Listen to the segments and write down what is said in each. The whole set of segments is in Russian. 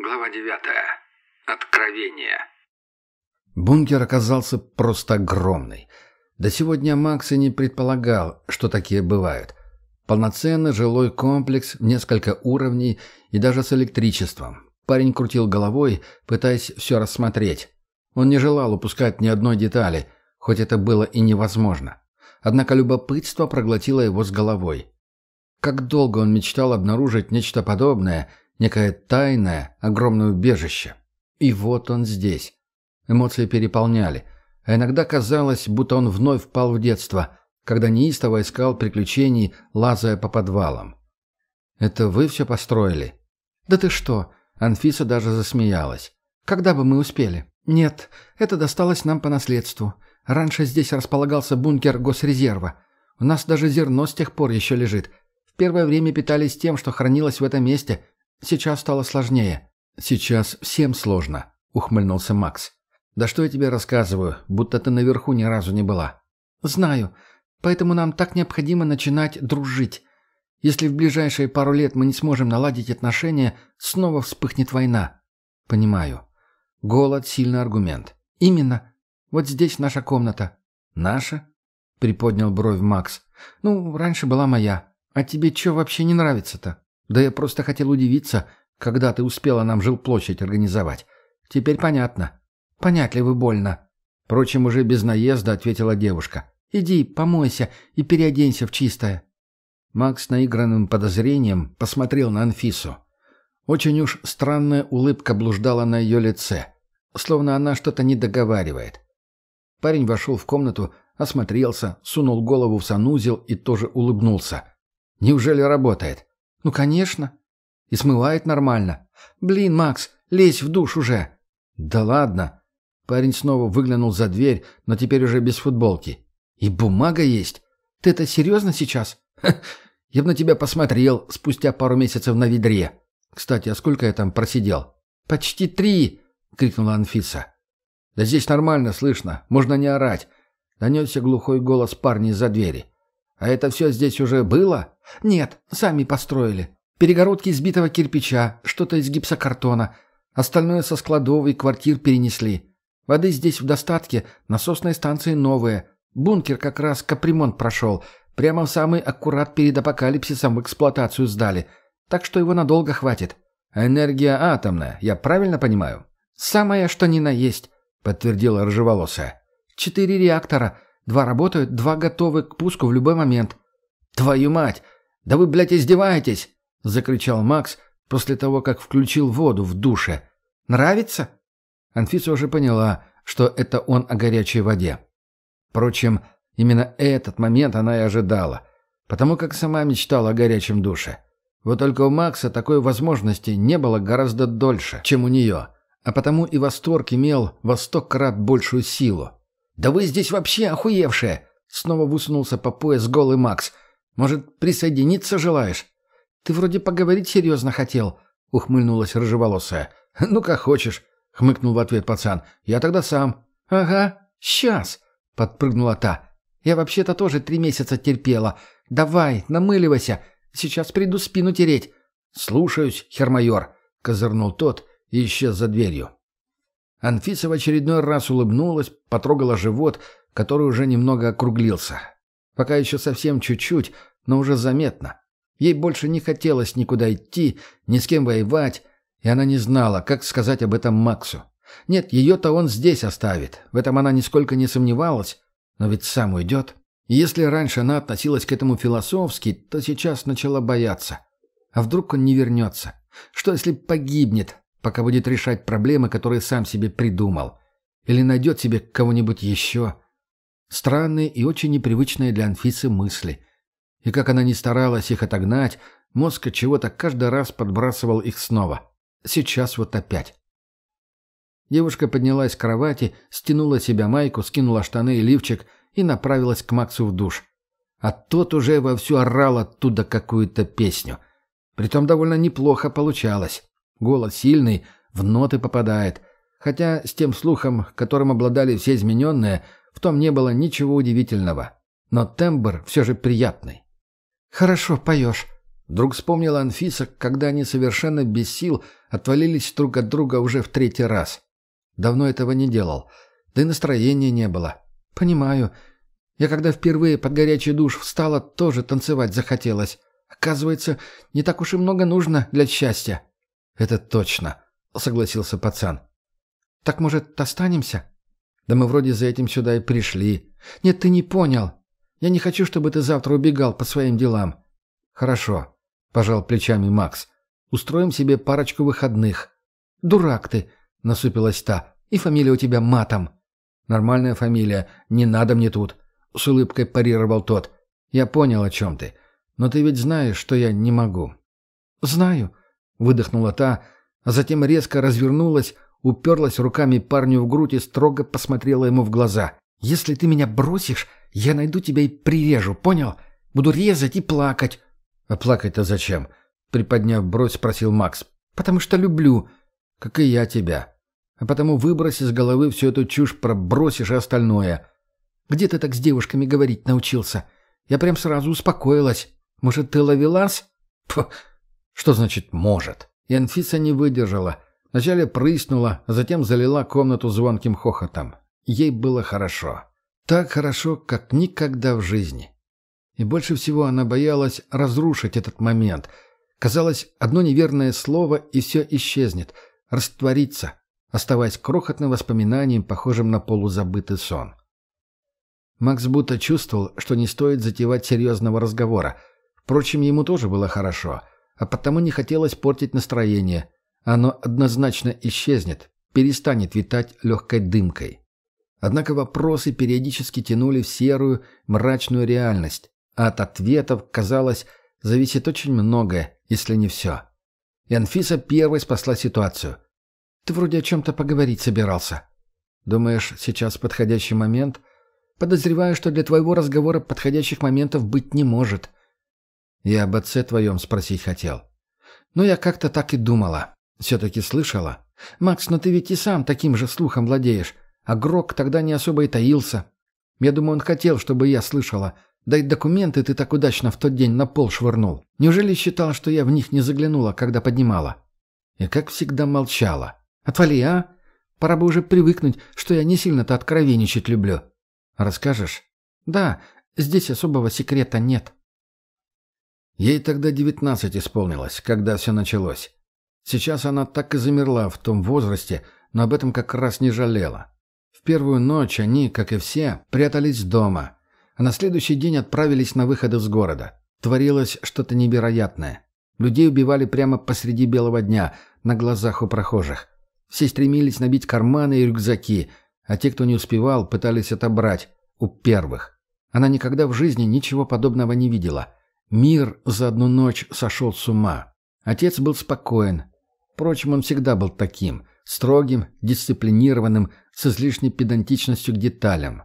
Глава девятая. Откровение. Бункер оказался просто огромный. До сегодня Макс и не предполагал, что такие бывают. Полноценный жилой комплекс несколько уровней и даже с электричеством. Парень крутил головой, пытаясь все рассмотреть. Он не желал упускать ни одной детали, хоть это было и невозможно. Однако любопытство проглотило его с головой. Как долго он мечтал обнаружить нечто подобное, некое тайное, огромное убежище. И вот он здесь. Эмоции переполняли, а иногда казалось, будто он вновь впал в детство, когда неистово искал приключений, лазая по подвалам. «Это вы все построили?» «Да ты что?» Анфиса даже засмеялась. «Когда бы мы успели?» «Нет, это досталось нам по наследству. Раньше здесь располагался бункер госрезерва. У нас даже зерно с тех пор еще лежит. В первое время питались тем, что хранилось в этом месте. Сейчас стало сложнее». «Сейчас всем сложно», — ухмыльнулся Макс. «Да что я тебе рассказываю, будто ты наверху ни разу не была». «Знаю. Поэтому нам так необходимо начинать дружить. Если в ближайшие пару лет мы не сможем наладить отношения, снова вспыхнет война». «Понимаю. Голод – сильный аргумент». «Именно. Вот здесь наша комната». «Наша?» – приподнял бровь Макс. «Ну, раньше была моя. А тебе что вообще не нравится-то? Да я просто хотел удивиться, когда ты успела нам жилплощадь организовать. Теперь понятно». «Понятливо больно». Впрочем, уже без наезда ответила девушка. «Иди, помойся и переоденься в чистое». Макс наигранным подозрением посмотрел на Анфису. Очень уж странная улыбка блуждала на ее лице, словно она что-то не договаривает. Парень вошел в комнату, осмотрелся, сунул голову в санузел и тоже улыбнулся. «Неужели работает?» «Ну, конечно. И смывает нормально. Блин, Макс, лезь в душ уже». «Да ладно», Парень снова выглянул за дверь, но теперь уже без футболки. «И бумага есть? Ты это серьезно сейчас?» «Я бы на тебя посмотрел спустя пару месяцев на ведре. Кстати, а сколько я там просидел?» «Почти три!» — крикнула Анфиса. «Да здесь нормально слышно, можно не орать», — донесся глухой голос парня из-за двери. «А это все здесь уже было?» «Нет, сами построили. Перегородки из битого кирпича, что-то из гипсокартона. Остальное со складов и квартир перенесли. Воды здесь в достатке, насосные станции новые. Бункер как раз капремонт прошел. Прямо в самый аккурат перед апокалипсисом в эксплуатацию сдали. Так что его надолго хватит. Энергия атомная, я правильно понимаю? Самое, что ни на есть, подтвердила рыжеволосая. Четыре реактора. Два работают, два готовы к пуску в любой момент. Твою мать! Да вы, блядь, издеваетесь! Закричал Макс после того, как включил воду в душе. Нравится? Анфиса уже поняла, что это он о горячей воде. Впрочем, именно этот момент она и ожидала, потому как сама мечтала о горячем душе. Вот только у Макса такой возможности не было гораздо дольше, чем у нее, а потому и восторг имел во сто крат большую силу. «Да вы здесь вообще охуевшие!» Снова высунулся по пояс голый Макс. «Может, присоединиться желаешь?» «Ты вроде поговорить серьезно хотел», — ухмыльнулась рыжеволосая. «Ну, как хочешь хмыкнул в ответ пацан. «Я тогда сам». «Ага, сейчас», — подпрыгнула та. «Я вообще-то тоже три месяца терпела. Давай, намыливайся. Сейчас приду спину тереть». «Слушаюсь, хермайор», — козырнул тот и исчез за дверью. Анфиса в очередной раз улыбнулась, потрогала живот, который уже немного округлился. Пока еще совсем чуть-чуть, но уже заметно. Ей больше не хотелось никуда идти, ни с кем воевать, и она не знала, как сказать об этом Максу. Нет, ее-то он здесь оставит. В этом она нисколько не сомневалась. Но ведь сам уйдет. И если раньше она относилась к этому философски, то сейчас начала бояться. А вдруг он не вернется? Что если погибнет, пока будет решать проблемы, которые сам себе придумал? Или найдет себе кого-нибудь еще? Странные и очень непривычные для Анфисы мысли. И как она ни старалась их отогнать, мозг чего-то каждый раз подбрасывал их снова. Сейчас вот опять. Девушка поднялась с кровати, стянула себя майку, скинула штаны и лифчик и направилась к Максу в душ. А тот уже вовсю орал оттуда какую-то песню. Притом довольно неплохо получалось. Голос сильный, в ноты попадает. Хотя с тем слухом, которым обладали все измененные, в том не было ничего удивительного. Но тембр все же приятный. «Хорошо поешь», Вдруг вспомнила Анфиса, когда они совершенно без сил отвалились друг от друга уже в третий раз. Давно этого не делал. Да и настроения не было. Понимаю. Я когда впервые под горячий душ встала, тоже танцевать захотелось. Оказывается, не так уж и много нужно для счастья. Это точно, согласился пацан. Так, может, останемся? Да мы вроде за этим сюда и пришли. Нет, ты не понял. Я не хочу, чтобы ты завтра убегал по своим делам. Хорошо. — пожал плечами Макс. «Устроим себе парочку выходных». «Дурак ты!» — насупилась та. «И фамилия у тебя матом». «Нормальная фамилия. Не надо мне тут», — с улыбкой парировал тот. «Я понял, о чем ты. Но ты ведь знаешь, что я не могу». «Знаю», — выдохнула та, а затем резко развернулась, уперлась руками парню в грудь и строго посмотрела ему в глаза. «Если ты меня бросишь, я найду тебя и прирежу, понял? Буду резать и плакать. «А плакать-то зачем?» — приподняв бровь, спросил Макс. «Потому что люблю, как и я тебя. А потому выбрось из головы всю эту чушь про бросишь и остальное. Где ты так с девушками говорить научился? Я прям сразу успокоилась. Может, ты ловелас?» Что значит «может»? И Анфиса не выдержала. Вначале прыснула, а затем залила комнату звонким хохотом. Ей было хорошо. Так хорошо, как никогда в жизни. И больше всего она боялась разрушить этот момент. Казалось, одно неверное слово, и все исчезнет, растворится, оставаясь крохотным воспоминанием, похожим на полузабытый сон. Макс будто чувствовал, что не стоит затевать серьезного разговора. Впрочем, ему тоже было хорошо, а потому не хотелось портить настроение. Оно однозначно исчезнет, перестанет витать легкой дымкой. Однако вопросы периодически тянули в серую, мрачную реальность, от ответов, казалось, зависит очень многое, если не все. И Анфиса первой спасла ситуацию. «Ты вроде о чем-то поговорить собирался. Думаешь, сейчас подходящий момент?» «Подозреваю, что для твоего разговора подходящих моментов быть не может». «Я об отце твоем спросить хотел». «Ну, я как-то так и думала. Все-таки слышала. Макс, но ты ведь и сам таким же слухом владеешь. А Грок тогда не особо и таился. Я думаю, он хотел, чтобы я слышала. Да и документы ты так удачно в тот день на пол швырнул. Неужели считал, что я в них не заглянула, когда поднимала? И как всегда молчала. Отвали, а? Пора бы уже привыкнуть, что я не сильно-то откровенничать люблю. Расскажешь? Да, здесь особого секрета нет. Ей тогда девятнадцать исполнилось, когда все началось. Сейчас она так и замерла в том возрасте, но об этом как раз не жалела. В первую ночь они, как и все, прятались дома, а на следующий день отправились на выход из города. Творилось что-то невероятное. Людей убивали прямо посреди белого дня, на глазах у прохожих. Все стремились набить карманы и рюкзаки, а те, кто не успевал, пытались отобрать у первых. Она никогда в жизни ничего подобного не видела. Мир за одну ночь сошел с ума. Отец был спокоен. Впрочем, он всегда был таким. Строгим, дисциплинированным, с излишней педантичностью к деталям.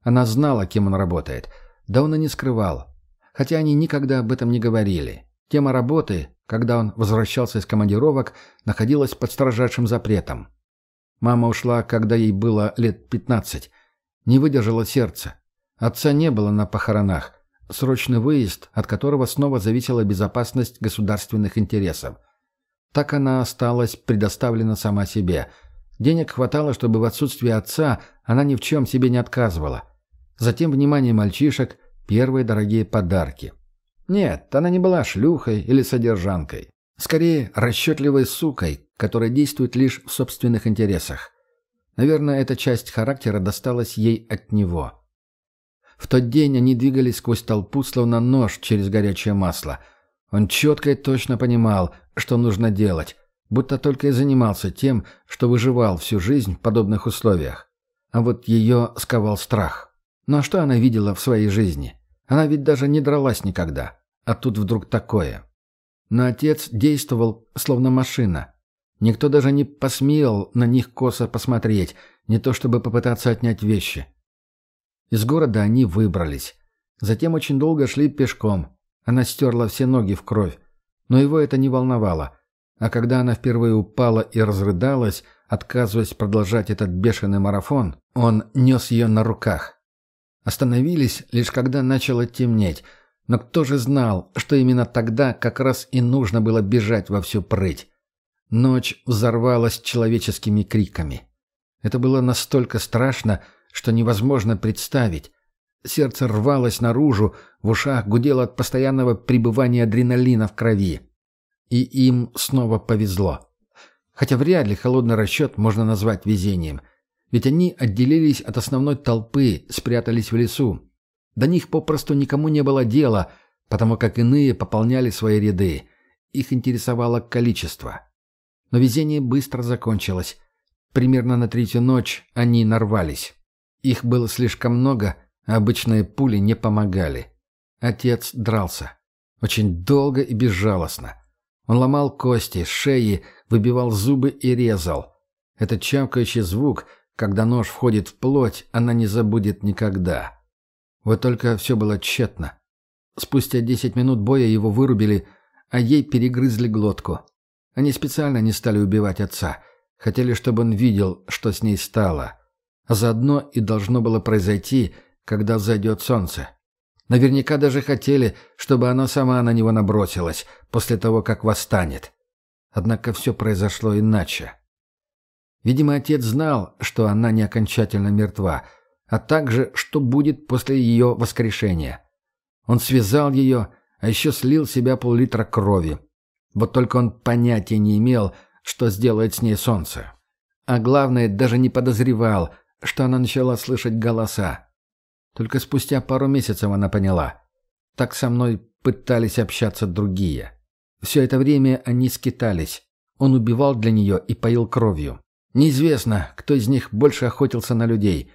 Она знала, кем он работает. Да он и не скрывал. Хотя они никогда об этом не говорили. Тема работы, когда он возвращался из командировок, находилась под строжайшим запретом. Мама ушла, когда ей было лет пятнадцать. Не выдержало сердце. Отца не было на похоронах. Срочный выезд, от которого снова зависела безопасность государственных интересов. Так она осталась предоставлена сама себе. Денег хватало, чтобы в отсутствие отца она ни в чем себе не отказывала. Затем внимание мальчишек, первые дорогие подарки. Нет, она не была шлюхой или содержанкой. Скорее, расчетливой сукой, которая действует лишь в собственных интересах. Наверное, эта часть характера досталась ей от него. В тот день они двигались сквозь толпу, словно нож через горячее масло. Он четко и точно понимал, что нужно делать, будто только и занимался тем, что выживал всю жизнь в подобных условиях. А вот ее сковал страх. Но что она видела в своей жизни? Она ведь даже не дралась никогда. А тут вдруг такое. Но отец действовал словно машина. Никто даже не посмел на них косо посмотреть, не то чтобы попытаться отнять вещи. Из города они выбрались. Затем очень долго шли пешком. Она стерла все ноги в кровь. Но его это не волновало. А когда она впервые упала и разрыдалась, отказываясь продолжать этот бешеный марафон, он нес ее на руках. Остановились, лишь когда начало темнеть, Но кто же знал, что именно тогда как раз и нужно было бежать во всю прыть? Ночь взорвалась человеческими криками. Это было настолько страшно, что невозможно представить. Сердце рвалось наружу, в ушах гудело от постоянного пребывания адреналина в крови. И им снова повезло. Хотя вряд ли холодный расчет можно назвать везением. Ведь они отделились от основной толпы, спрятались в лесу. До них попросту никому не было дела, потому как иные пополняли свои ряды. Их интересовало количество. Но везение быстро закончилось. Примерно на третью ночь они нарвались. Их было слишком много, а обычные пули не помогали. Отец дрался. Очень долго и безжалостно. Он ломал кости, шеи, выбивал зубы и резал. Этот чавкающий звук, когда нож входит в плоть, она не забудет никогда. Вот только все было тщетно. Спустя десять минут боя его вырубили, а ей перегрызли глотку. Они специально не стали убивать отца. Хотели, чтобы он видел, что с ней стало. Заодно и должно было произойти, когда зайдет солнце. Наверняка даже хотели, чтобы она сама на него набросилась, после того, как восстанет. Однако все произошло иначе. Видимо, отец знал, что она не окончательно мертва, а также, что будет после ее воскрешения. Он связал ее, а еще слил себя пол-литра крови, вот только он понятия не имел, что сделает с ней солнце. А главное, даже не подозревал, что она начала слышать голоса. Только спустя пару месяцев она поняла. Так со мной пытались общаться другие. Все это время они скитались. Он убивал для нее и поил кровью. Неизвестно, кто из них больше охотился на людей.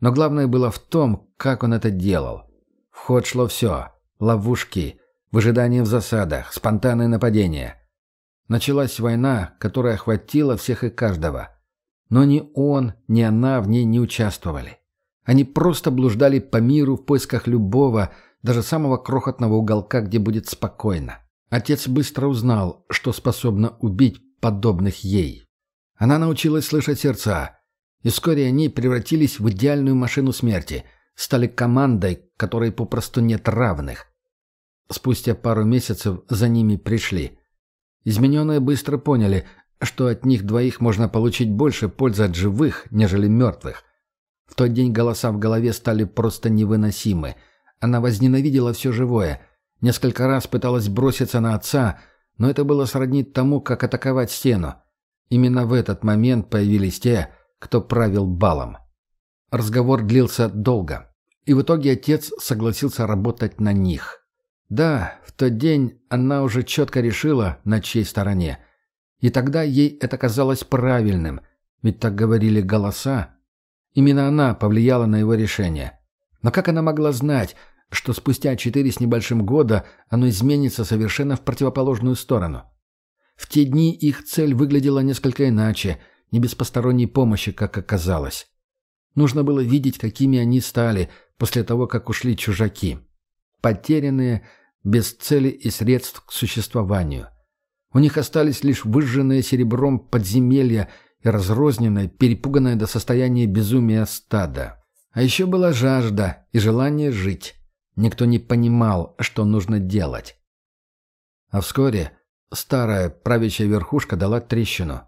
Но главное было в том, как он это делал. В ход шло все. Ловушки, Выжидание в засадах, спонтанные нападения. Началась война, которая охватила всех и каждого. Но ни он, ни она в ней не участвовали. Они просто блуждали по миру в поисках любого, даже самого крохотного уголка, где будет спокойно. Отец быстро узнал, что способно убить подобных ей. Она научилась слышать сердца, и вскоре они превратились в идеальную машину смерти, стали командой, которой попросту нет равных. Спустя пару месяцев за ними пришли. Измененные быстро поняли, что от них двоих можно получить больше пользы от живых, нежели мертвых. В тот день голоса в голове стали просто невыносимы. Она возненавидела все живое. Несколько раз пыталась броситься на отца, но это было сродни тому, как атаковать стену. Именно в этот момент появились те, кто правил балом. Разговор длился долго, и в итоге отец согласился работать на них. Да, в тот день она уже четко решила, на чьей стороне. И тогда ей это казалось правильным, ведь так говорили голоса. Именно она повлияла на его решение. Но как она могла знать, что спустя четыре с небольшим года оно изменится совершенно в противоположную сторону? В те дни их цель выглядела несколько иначе, не без посторонней помощи, как оказалось. Нужно было видеть, какими они стали после того, как ушли чужаки. Потерянные, без цели и средств к существованию. У них остались лишь выжженные серебром подземелья и разрозненное, перепуганное до состояния безумия стада. А еще была жажда и желание жить. Никто не понимал, что нужно делать. А вскоре старая правящая верхушка дала трещину.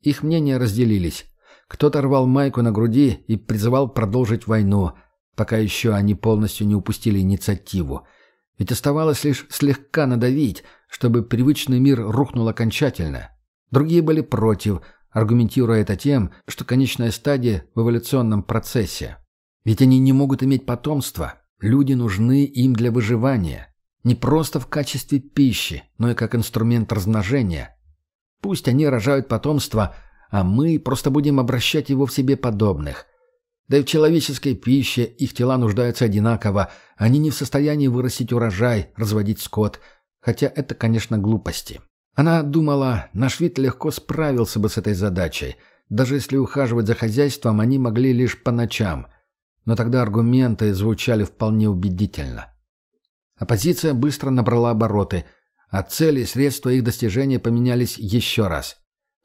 Их мнения разделились. Кто-то рвал майку на груди и призывал продолжить войну, пока еще они полностью не упустили инициативу – ведь оставалось лишь слегка надавить, чтобы привычный мир рухнул окончательно. Другие были против, аргументируя это тем, что конечная стадия в эволюционном процессе. Ведь они не могут иметь потомства. Люди нужны им для выживания. Не просто в качестве пищи, но и как инструмент размножения. Пусть они рожают потомство, а мы просто будем обращать его в себе подобных. Да и в человеческой пище их тела нуждаются одинаково. Они не в состоянии вырастить урожай, разводить скот. Хотя это, конечно, глупости. Она думала, наш вид легко справился бы с этой задачей. Даже если ухаживать за хозяйством они могли лишь по ночам. Но тогда аргументы звучали вполне убедительно. Оппозиция быстро набрала обороты, а цели и средства их достижения поменялись еще раз.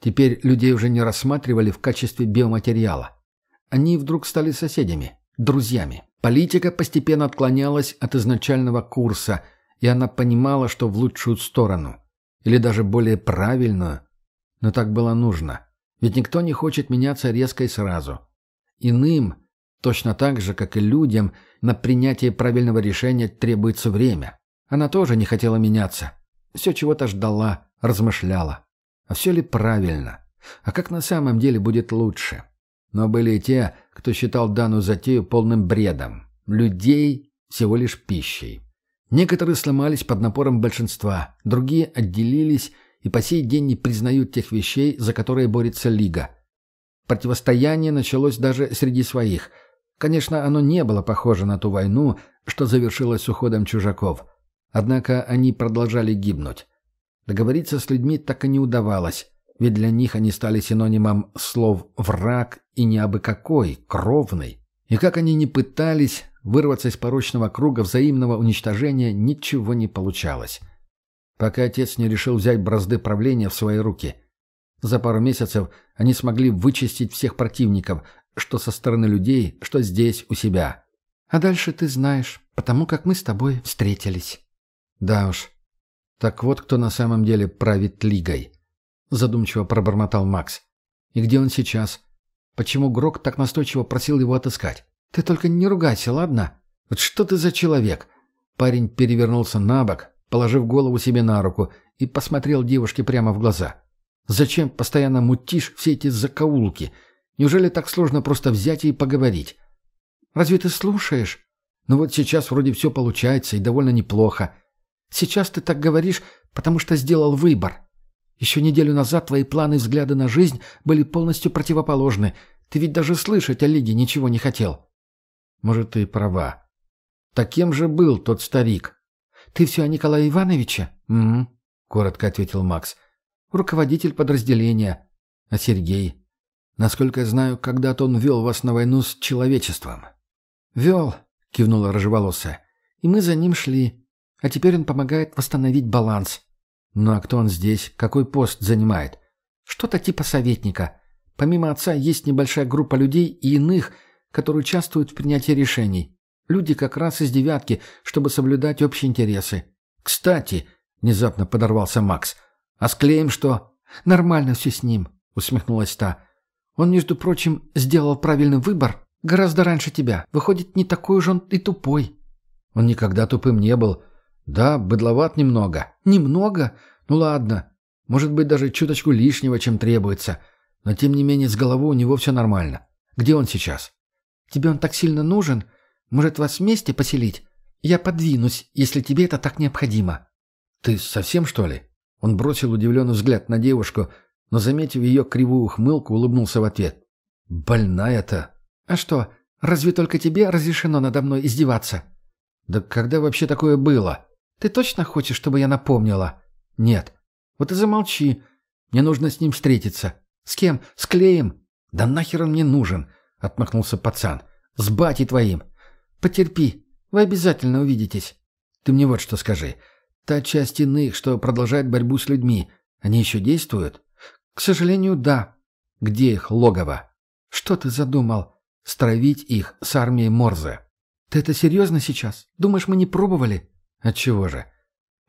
Теперь людей уже не рассматривали в качестве биоматериала. Они вдруг стали соседями, друзьями. Политика постепенно отклонялась от изначального курса, и она понимала, что в лучшую сторону. Или даже более правильную. Но так было нужно. Ведь никто не хочет меняться резко и сразу. Иным, точно так же, как и людям, на принятие правильного решения требуется время. Она тоже не хотела меняться. Все чего-то ждала, размышляла. А все ли правильно? А как на самом деле будет лучше? Но были и те, кто считал данную затею полным бредом. Людей всего лишь пищей. Некоторые сломались под напором большинства, другие отделились и по сей день не признают тех вещей, за которые борется Лига. Противостояние началось даже среди своих. Конечно, оно не было похоже на ту войну, что завершилась уходом чужаков. Однако они продолжали гибнуть. Договориться с людьми так и не удавалось, ведь для них они стали синонимом слов «враг» и не абы кровный. И как они ни пытались, вырваться из порочного круга взаимного уничтожения ничего не получалось пока отец не решил взять бразды правления в свои руки. За пару месяцев они смогли вычистить всех противников, что со стороны людей, что здесь, у себя. А дальше ты знаешь, потому как мы с тобой встретились. Да уж. Так вот кто на самом деле правит лигой. Задумчиво пробормотал Макс. И где он сейчас? Почему Грок так настойчиво просил его отыскать? Ты только не ругайся, ладно? Вот что ты за человек? Парень перевернулся на бок, положив голову себе на руку, и посмотрел девушке прямо в глаза. «Зачем постоянно мутишь все эти закоулки? Неужели так сложно просто взять и поговорить? Разве ты слушаешь? Ну вот сейчас вроде все получается и довольно неплохо. Сейчас ты так говоришь, потому что сделал выбор. Еще неделю назад твои планы и взгляды на жизнь были полностью противоположны. Ты ведь даже слышать о Лиге ничего не хотел». «Может, ты права. Таким же был тот старик, «Ты все о Николае Ивановиче?» «Угу», — коротко ответил Макс. «Руководитель подразделения. А Сергей? Насколько я знаю, когда-то он вел вас на войну с человечеством». «Вел», — кивнула рыжеволосая. «И мы за ним шли. А теперь он помогает восстановить баланс». «Ну а кто он здесь? Какой пост занимает?» «Что-то типа советника. Помимо отца есть небольшая группа людей и иных, которые участвуют в принятии решений. Люди как раз из девятки, чтобы соблюдать общие интересы. Кстати, внезапно подорвался Макс. А с Клеем что? Нормально все с ним, усмехнулась та. Он, между прочим, сделал правильный выбор гораздо раньше тебя. Выходит, не такой уж он и тупой. Он никогда тупым не был. Да, быдловат немного. Немного? Ну ладно. Может быть, даже чуточку лишнего, чем требуется. Но тем не менее, с головой у него все нормально. Где он сейчас? Тебе он так сильно нужен? Может, вас вместе поселить? Я подвинусь, если тебе это так необходимо». «Ты совсем, что ли?» Он бросил удивленный взгляд на девушку, но, заметив ее кривую ухмылку, улыбнулся в ответ. «Больная-то!» «А что, разве только тебе разрешено надо мной издеваться?» «Да когда вообще такое было?» «Ты точно хочешь, чтобы я напомнила?» «Нет». «Вот и замолчи. Мне нужно с ним встретиться». «С кем? С Клеем?» «Да нахер он мне нужен?» — отмахнулся пацан. «С батей твоим. Потерпи, вы обязательно увидитесь. Ты мне вот что скажи. Та часть иных, что продолжает борьбу с людьми, они еще действуют? К сожалению, да. Где их логово? Что ты задумал? Стравить их с армией Морзе. Ты это серьезно сейчас? Думаешь, мы не пробовали? Отчего же?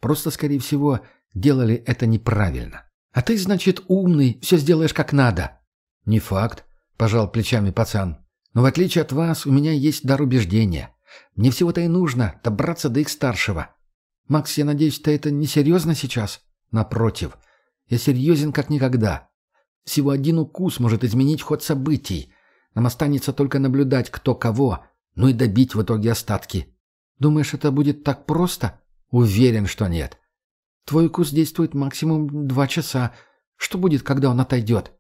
Просто, скорее всего, делали это неправильно. А ты, значит, умный, все сделаешь как надо. Не факт, пожал плечами пацан. Но в отличие от вас, у меня есть дар убеждения. Мне всего-то и нужно добраться до их старшего. Макс, я надеюсь, ты это не серьезно сейчас? Напротив. Я серьезен как никогда. Всего один укус может изменить ход событий. Нам останется только наблюдать, кто кого, ну и добить в итоге остатки. Думаешь, это будет так просто? Уверен, что нет. Твой укус действует максимум два часа. Что будет, когда он отойдет?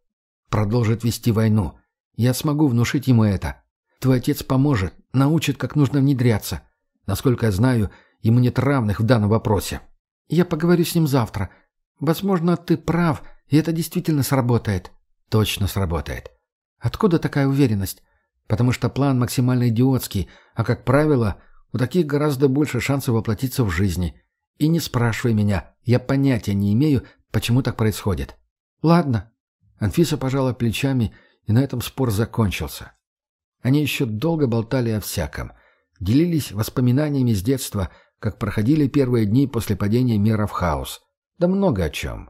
Продолжит вести войну. Я смогу внушить ему это. Твой отец поможет, научит, как нужно внедряться. Насколько я знаю, ему нет равных в данном вопросе. Я поговорю с ним завтра. Возможно, ты прав, и это действительно сработает. Точно сработает. Откуда такая уверенность? Потому что план максимально идиотский, а, как правило, у таких гораздо больше шансов воплотиться в жизни. И не спрашивай меня, я понятия не имею, почему так происходит. Ладно. Анфиса пожала плечами и на этом спор закончился. Они еще долго болтали о всяком. Делились воспоминаниями с детства, как проходили первые дни после падения мира в хаос. Да много о чем.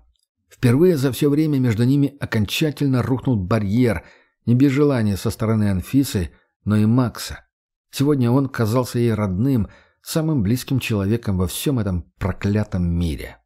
Впервые за все время между ними окончательно рухнул барьер, не без желания со стороны Анфисы, но и Макса. Сегодня он казался ей родным, самым близким человеком во всем этом проклятом мире.